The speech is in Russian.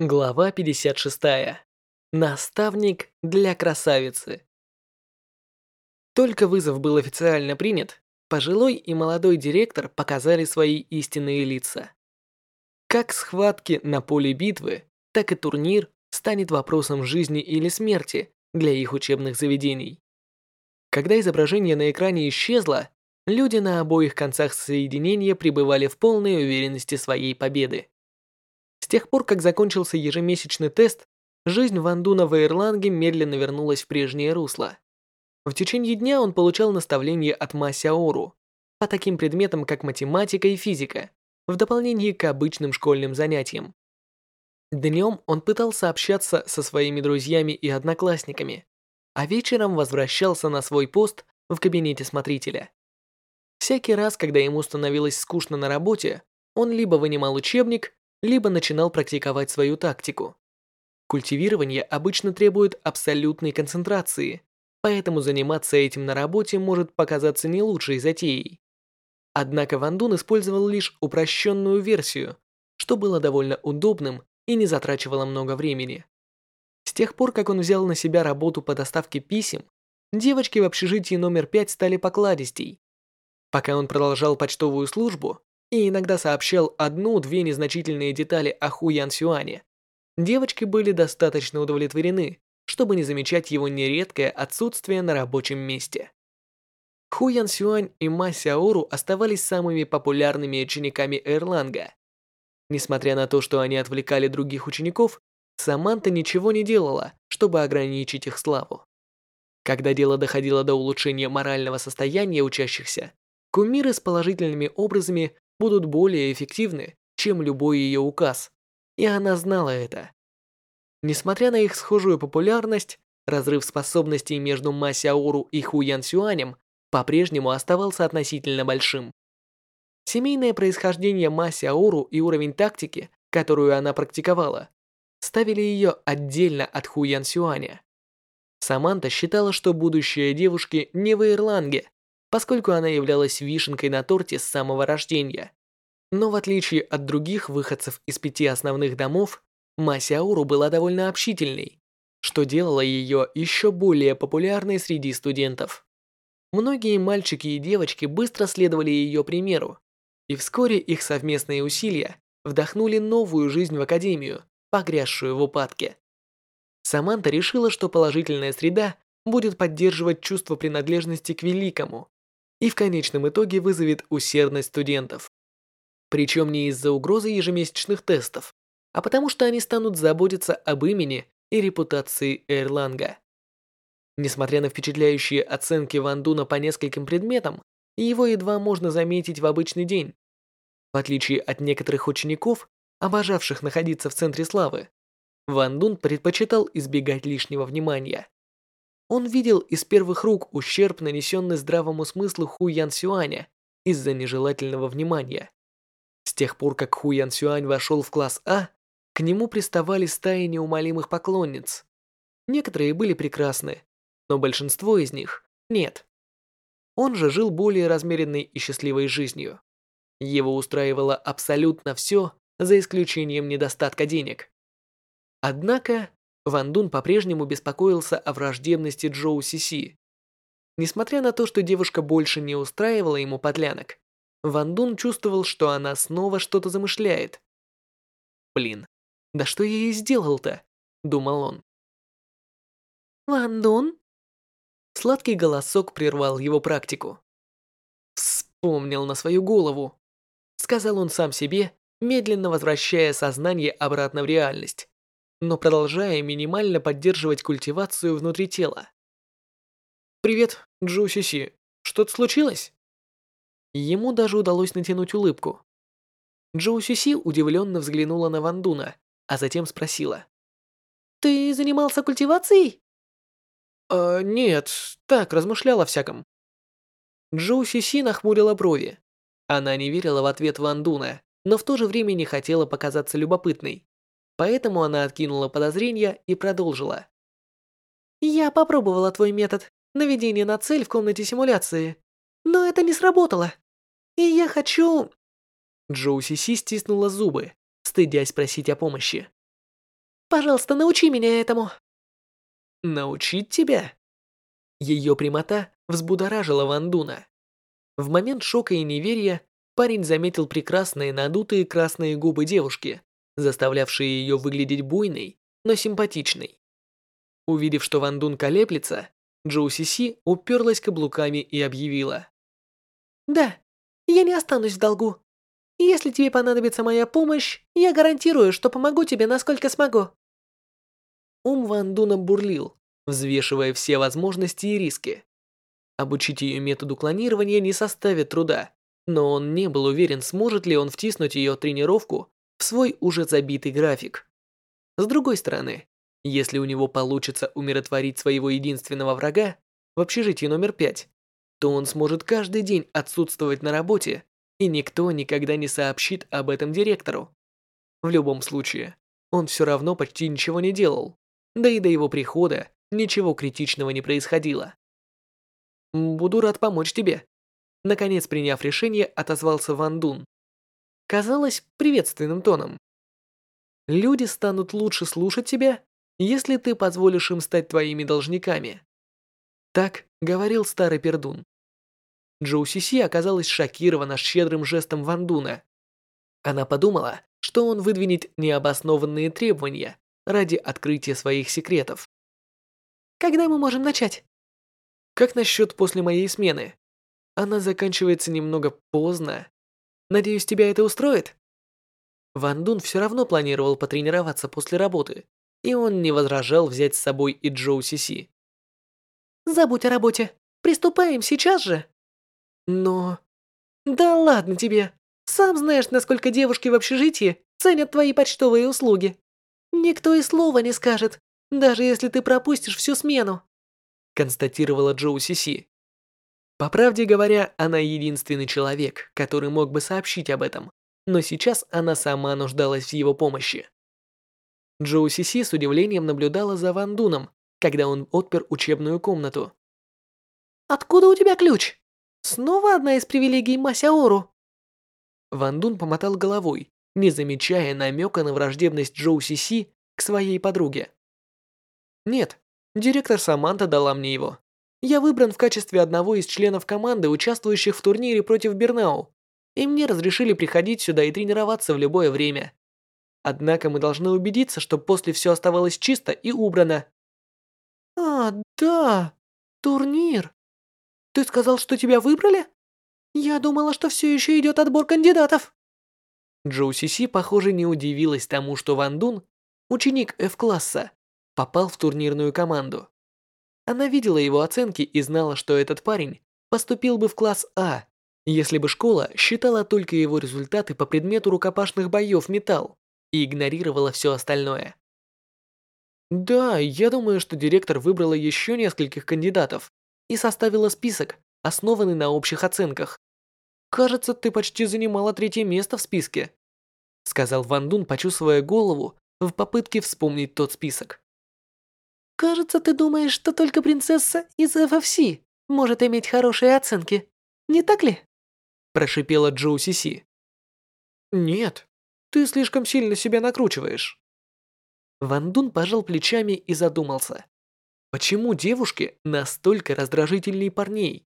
Глава 56. Наставник для красавицы. Только вызов был официально принят, пожилой и молодой директор показали свои истинные лица. Как схватки на поле битвы, так и турнир станет вопросом жизни или смерти для их учебных заведений. Когда изображение на экране исчезло, люди на обоих концах соединения пребывали в полной уверенности своей победы. С тех пор, как закончился ежемесячный тест, жизнь Вандуна в Ирланге медленно вернулась в прежнее русло. В течение дня он получал наставления от Масяору по таким предметам, как математика и физика, в дополнение к обычным школьным занятиям. Днем он пытался общаться со своими друзьями и одноклассниками, а вечером возвращался на свой пост в кабинете смотрителя. Всякий раз, когда ему становилось скучно на работе, он либо вынимал учебник, либо начинал практиковать свою тактику. Культивирование обычно требует абсолютной концентрации, поэтому заниматься этим на работе может показаться не лучшей затеей. Однако Ван Дун использовал лишь упрощенную версию, что было довольно удобным и не затрачивало много времени. С тех пор, как он взял на себя работу по доставке писем, девочки в общежитии номер 5 стали покладистей. Пока он продолжал почтовую службу, и иногда сообщал одну-две незначительные детали о Ху Ян Сюане. Девочки были достаточно удовлетворены, чтобы не замечать его нередкое отсутствие на рабочем месте. Ху Ян Сюань и Ма Сяору оставались самыми популярными учениками Эрланга. Несмотря на то, что они отвлекали других учеников, Саманта ничего не делала, чтобы ограничить их славу. Когда дело доходило до улучшения морального состояния учащихся, кумиры с положительными образами будут более эффективны, чем любой ее указ, и она знала это. Несмотря на их схожую популярность, разрыв способностей между Ма Сяору и Ху Ян Сюанем по-прежнему оставался относительно большим. Семейное происхождение Ма Сяору и уровень тактики, которую она практиковала, ставили ее отдельно от Ху Ян Сюаня. Саманта считала, что будущее девушки не в Ирланге, поскольку она являлась вишенкой на торте с самого рождения. Но в отличие от других выходцев из пяти основных домов, Масяуру была довольно общительной, что делало ее еще более популярной среди студентов. Многие мальчики и девочки быстро следовали ее примеру, и вскоре их совместные усилия вдохнули новую жизнь в академию, погрязшую в упадке. Саманта решила, что положительная среда будет поддерживать чувство принадлежности к великому, и в конечном итоге вызовет усердность студентов. Причем не из-за угрозы ежемесячных тестов, а потому что они станут заботиться об имени и репутации Эрланга. Несмотря на впечатляющие оценки Ван Дуна по нескольким предметам, его едва можно заметить в обычный день. В отличие от некоторых учеников, обожавших находиться в центре славы, Ван Дун предпочитал избегать лишнего внимания. Он видел из первых рук ущерб, нанесенный здравому смыслу Ху Ян Сюаня из-за нежелательного внимания. С тех пор, как Ху Ян Сюань вошел в класс А, к нему приставали стаи неумолимых поклонниц. Некоторые были прекрасны, но большинство из них нет. Он же жил более размеренной и счастливой жизнью. Его устраивало абсолютно все, за исключением недостатка денег. Однако, Ван Дун по-прежнему беспокоился о враждебности Джоу Сиси. Несмотря на то, что девушка больше не устраивала ему подлянок, Ван Дун чувствовал, что она снова что-то замышляет. «Блин, да что я ей сделал-то?» – думал он. «Ван Дун?» Сладкий голосок прервал его практику. «Вспомнил на свою голову», – сказал он сам себе, медленно возвращая сознание обратно в реальность но продолжая минимально поддерживать культивацию внутри тела. «Привет, Джу Сиси. Что-то случилось?» Ему даже удалось натянуть улыбку. Джоу Сиси удивленно взглянула на Вандуна, а затем спросила. «Ты занимался культивацией?» «Э, нет, так, размышляла всяком». Джоу Сиси нахмурила брови. Она не верила в ответ Вандуна, но в то же время не хотела показаться любопытной. Поэтому она откинула подозрения и продолжила. «Я попробовала твой метод наведения на цель в комнате симуляции, но это не сработало. И я хочу...» Джоу Си стиснула зубы, стыдясь просить о помощи. Пожалуйста, научи меня этому. Научить тебя? Ее прямота взбудоражила Ван Дуна. В момент шока и неверия парень заметил прекрасные надутые красные губы девушки, заставлявшие ее выглядеть буйной, но симпатичной. Увидев, что Ван Дун колеблется, Джоу Си Си уперлась каблуками и объявила. «Да, я не останусь в долгу. Если тебе понадобится моя помощь, я гарантирую, что помогу тебе насколько смогу». Ум Ван Дуна бурлил, взвешивая все возможности и риски. Обучить ее методу клонирования не составит труда, но он не был уверен, сможет ли он втиснуть ее тренировку в свой уже забитый график. С другой стороны, если у него получится умиротворить своего единственного врага в общежитии номер пять, то он сможет каждый день отсутствовать на работе, и никто никогда не сообщит об этом директору. В любом случае, он все равно почти ничего не делал, да и до его прихода ничего критичного не происходило. «Буду рад помочь тебе», наконец приняв решение, отозвался Ван Дун. Казалось, приветственным тоном. Люди станут лучше слушать тебя, если ты позволишь им стать твоими должниками. Так говорил старый пердун. Джоу Сиси оказалась шокирована щедрым жестом Ван Дуна. Она подумала, что он выдвинет необоснованные требования ради открытия своих секретов. «Когда мы можем начать?» «Как насчет после моей смены? Она заканчивается немного поздно. Надеюсь, тебя это устроит?» Ван Дун все равно планировал потренироваться после работы, и он не возражал взять с собой и Джоу Сиси. «Забудь о работе. Приступаем сейчас же!» Но... Да ладно тебе. Сам знаешь, насколько девушки в общежитии ценят твои почтовые услуги. Никто и слова не скажет, даже если ты пропустишь всю смену. Констатировала Джоу Сиси. По правде говоря, она единственный человек, который мог бы сообщить об этом, но сейчас она сама нуждалась в его помощи. Джоу Сиси с удивлением наблюдала за Ван Дуном, когда он отпер учебную комнату. «Откуда у тебя ключ?» Снова одна из привилегий Масяору. Ван Дун помотал головой, не замечая намека на враждебность Джоу Си Си к своей подруге. Нет, директор Саманта дала мне его. Я выбран в качестве одного из членов команды, участвующих в турнире против Бернау, и мне разрешили приходить сюда и тренироваться в любое время. Однако мы должны убедиться, что после все оставалось чисто и убрано. А, да, турнир. Ты сказал, что тебя выбрали? Я думала, что все еще идет отбор кандидатов. Джоу Сиси, похоже, не удивилась тому, что Ван Дун, ученик F-класса, попал в турнирную команду. Она видела его оценки и знала, что этот парень поступил бы в класс А, если бы школа считала только его результаты по предмету рукопашных боев металл и игнорировала все остальное. Да, я думаю, что директор выбрала еще нескольких кандидатов, и составила список, основанный на общих оценках. Кажется, ты почти занимала третье место в списке, сказал Ван Дун, почувствуя голову в попытке вспомнить тот список. Кажется, ты думаешь, что только принцесса из FFC может иметь хорошие оценки. Не так ли? прошипела Джоу Сиси. Нет, ты слишком сильно себя накручиваешь. Ван Дун пожал плечами и задумался. Почему девушки настолько раздражительнее парней?